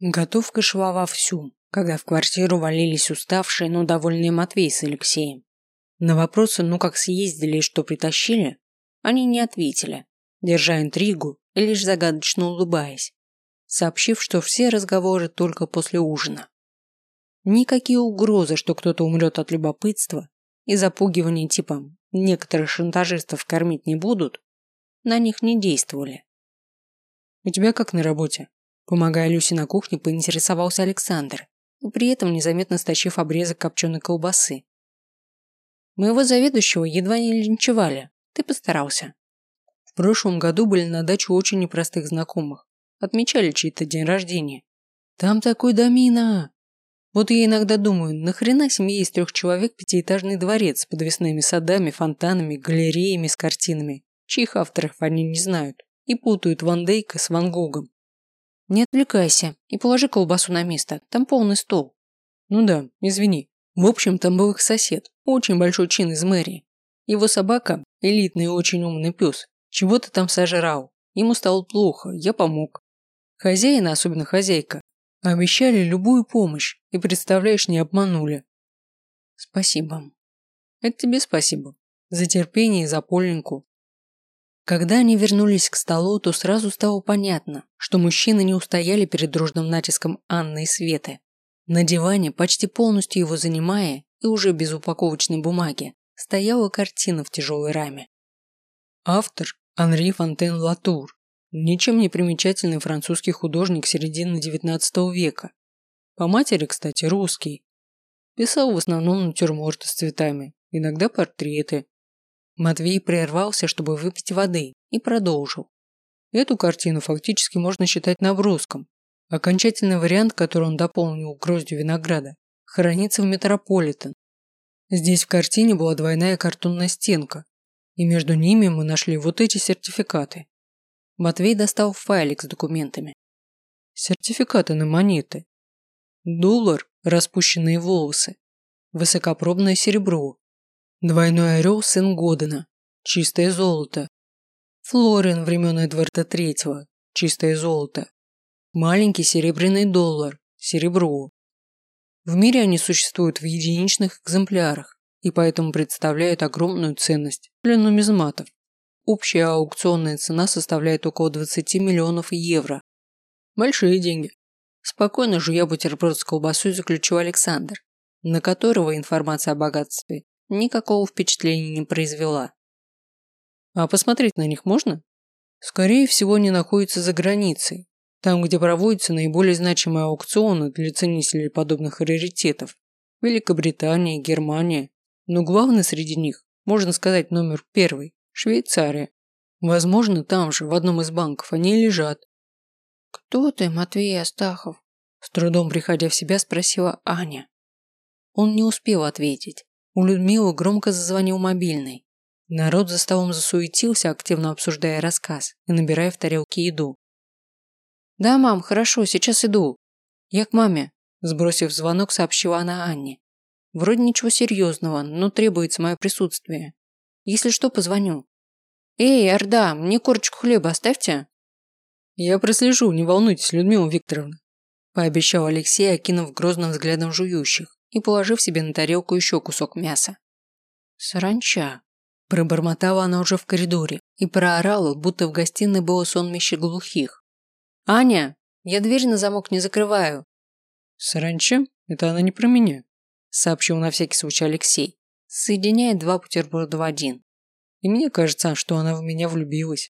Готовка шла вовсю, когда в квартиру валились уставшие, но довольные Матвей с Алексеем. На вопросы, ну как съездили и что притащили, они не ответили, держа интригу и лишь загадочно улыбаясь, сообщив, что все разговоры только после ужина. Никакие угрозы, что кто-то умрет от любопытства и запугивания типа «некоторых шантажистов кормить не будут», на них не действовали. «У тебя как на работе?» Помогая Люсе на кухне, поинтересовался Александр, и при этом незаметно стащив обрезок копченой колбасы. Моего заведующего едва не линчевали. Ты постарался. В прошлом году были на даче очень непростых знакомых. Отмечали чей-то день рождения. Там такой домина. Вот я иногда думаю, нахрена семье из трех человек пятиэтажный дворец с подвесными садами, фонтанами, галереями с картинами, чьих авторов они не знают, и путают Ван Дейка с Ван Гогом. Не отвлекайся и положи колбасу на место, там полный стол. Ну да, извини. В общем, там был их сосед, очень большой чин из мэрии. Его собака, элитный и очень умный пес, чего-то там сожрал. Ему стало плохо, я помог. Хозяина, особенно хозяйка, обещали любую помощь и, представляешь, не обманули. Спасибо. Это тебе спасибо. За терпение и за Поленьку. Когда они вернулись к столу, то сразу стало понятно, что мужчины не устояли перед дружным натиском Анны и Светы. На диване, почти полностью его занимая и уже без упаковочной бумаги, стояла картина в тяжелой раме. Автор – Анри Фонтен Латур, ничем не примечательный французский художник середины XIX века. По матери, кстати, русский. Писал в основном натюрморты с цветами, иногда портреты, Матвей прервался, чтобы выпить воды, и продолжил. Эту картину фактически можно считать наброском. Окончательный вариант, который он дополнил гроздью винограда, хранится в Метрополитен. Здесь в картине была двойная картонная стенка, и между ними мы нашли вот эти сертификаты. Матвей достал файлик с документами. Сертификаты на монеты. Доллар, распущенные волосы. Высокопробное серебро, Двойной орел сын Годена. Чистое золото. Флорин времен Эдварда Третьего. Чистое золото. Маленький серебряный доллар. Серебро. В мире они существуют в единичных экземплярах и поэтому представляют огромную ценность для нумизматов. Общая аукционная цена составляет около 20 миллионов евро. Большие деньги. Спокойно жуя бутерброд с колбасой заключил Александр, на которого информация о богатстве никакого впечатления не произвела. А посмотреть на них можно? Скорее всего, они находятся за границей, там, где проводятся наиболее значимые аукционы для ценителей подобных раритетов. Великобритания, Германия. Но главный среди них, можно сказать, номер первый – Швейцария. Возможно, там же, в одном из банков, они лежат. «Кто ты, Матвей Астахов?» С трудом приходя в себя, спросила Аня. Он не успел ответить. У Людмилы громко зазвонил мобильный. Народ за столом засуетился, активно обсуждая рассказ и набирая в тарелки еду. «Да, мам, хорошо, сейчас иду. Я к маме», – сбросив звонок, сообщила она Анне. «Вроде ничего серьезного, но требуется мое присутствие. Если что, позвоню». «Эй, Орда, мне корочку хлеба оставьте». «Я прослежу, не волнуйтесь, Людмила Викторовна», – пообещал Алексей, окинув грозным взглядом жующих и положив себе на тарелку еще кусок мяса. «Саранча!» – пробормотала она уже в коридоре и проорала, будто в гостиной было сонмище глухих. «Аня, я дверь на замок не закрываю!» «Саранча? Это она не про меня», – сообщил на всякий случай Алексей, соединяя два бутерброда в один. «И мне кажется, что она в меня влюбилась».